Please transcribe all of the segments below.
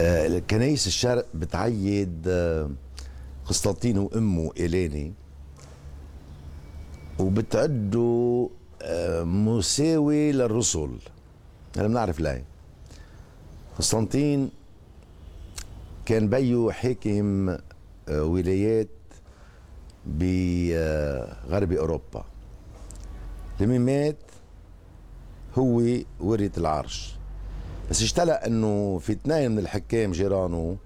آه، كنايس الشرق بتعيد آه، قسطنطين وأمه إيليني وبتعده آه، مساوي للرسل. أنا بنعرف ليه قسطنطين كان بيو حاكم ولايات بغرب أوروبا. لما مات؟ هو ورث العرش. بس اشتلق إنه في اثنين من الحكام جيرانه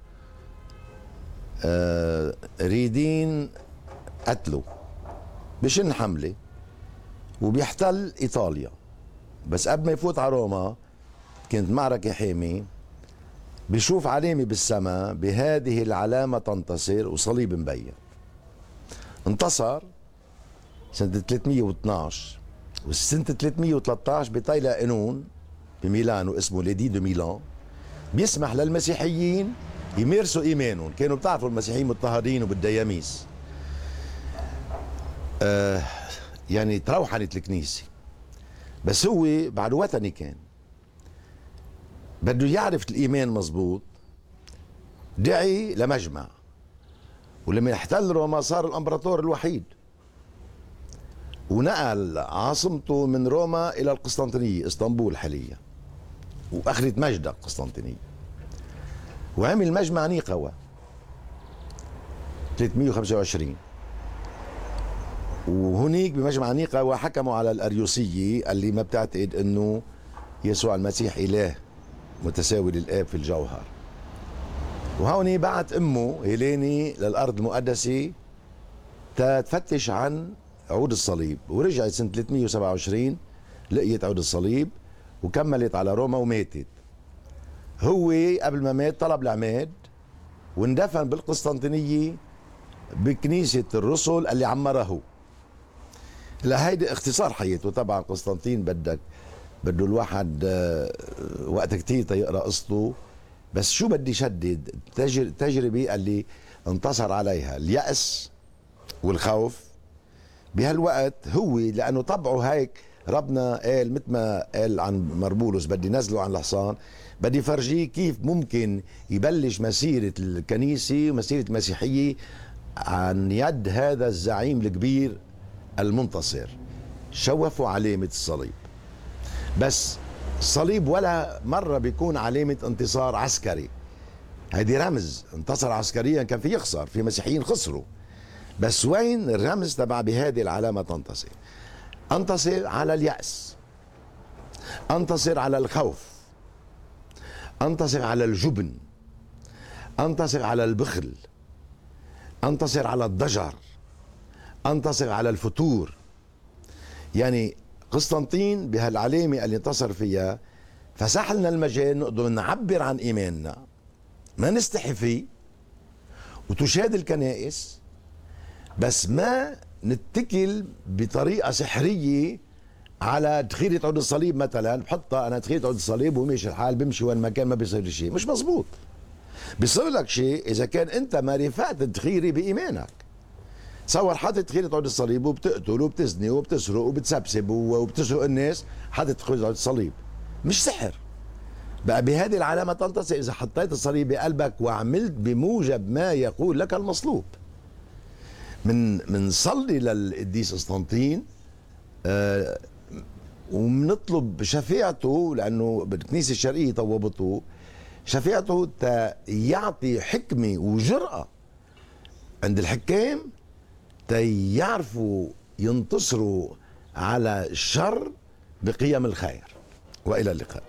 آه ريدين قتلوا بشن حملة وبيحتل إيطاليا. بس قبل ما يفوت على روما كانت معركة حاميه بشوف علامة بالسماء بهذه العلامة تنتصر وصليب مبين. انتصر سنة 312 وسنة 313 بطيلة قانون بميلانو اسمه ليدي دو ميلان. بيسمح للمسيحيين يمارسوا إيمانهم. كانوا بتعرفوا المسيحيين مضطهدين وبالدياميس آه يعني تروحنت الكنيسة. بس هو بعد وثني كان. بده يعرف الإيمان مزبوط. دعي لمجمع. ولما احتل روما صار الإمبراطور الوحيد. ونقل عاصمته من روما إلى القسطنطينية إسطنبول حاليا. وأخذت مجدة قسطنطينية. وعمل مجمع نيقوى 325 وهنيك بمجمع نيقوى حكموا على الأريوسية اللي ما بتعتقد إنه يسوع المسيح إله متساوي للآب في الجوهر. وهون بعت أمه هيليني للأرض المقدسة تفتش عن عود الصليب. ورجعت سنة 327 لقيت عود الصليب. وكملت على روما وماتت. هو قبل ما مات طلب العماد واندفن بالقسطنطينية بكنيسة الرسل اللي عمرها هو لهيدي اختصار حياته. طبعا قسطنطين بدك بده الواحد آه، وقت كتير تيقرأ قصته. بس شو بدي شدد؟ تجربة اللي انتصر عليها اليأس والخوف. بهالوقت هو لأنه طبعه هيك ربنا قال مثل ما قال عن مربولوس بدي نزله عن الحصان بدي فرجيه كيف ممكن يبلش مسيرة الكنيسة ومسيرة المسيحية عن يد هذا الزعيم الكبير المنتصر. شوفوا علامة الصليب. بس الصليب ولا مرة بيكون علامة انتصار عسكري. هيدي رمز انتصر عسكريا كان في يخسر في مسيحيين خسروا. بس وين الرمز تبع بهذه العلامة تنتصر؟ انتصر على اليأس انتصر على الخوف انتصر على الجبن انتصر على البخل انتصر على الضجر انتصر على الفتور. يعني قسطنطين بهالعلامة اللي انتصر فيها فسح لنا المجال نقدر نعبر عن إيماننا. ما نستحي فيه وتشاد الكنائس بس ما نتكل بطريقة سحرية على تخيرة عود الصليب مثلا بحطها أنا تخيرة عود الصليب وماشي الحال بمشي وين ما كان ما بيصير شيء. مش مزبوط. بيصير لك شيء إذا كان أنت ما رفعت التخيري بإيمانك. تصور حاطط تخيرة عود الصليب وبتقتل وبتزني وبتسرق وبتسبسب وبتسرق الناس حاطط تخيرة عود الصليب. مش سحر. بقى بهذه العلامة تنتصر إذا حطيت الصليب بقلبك وعملت بموجب ما يقول لك المصلوب. من منصلي للقديس قسطنطين آه وبنطلب شفاعته لأنه بالكنيسة الشرقية طوبته شفاعته يعطي حكمة وجرأة عند الحكام تيعرفوا ينتصروا على الشر بقيم الخير. وإلى اللقاء.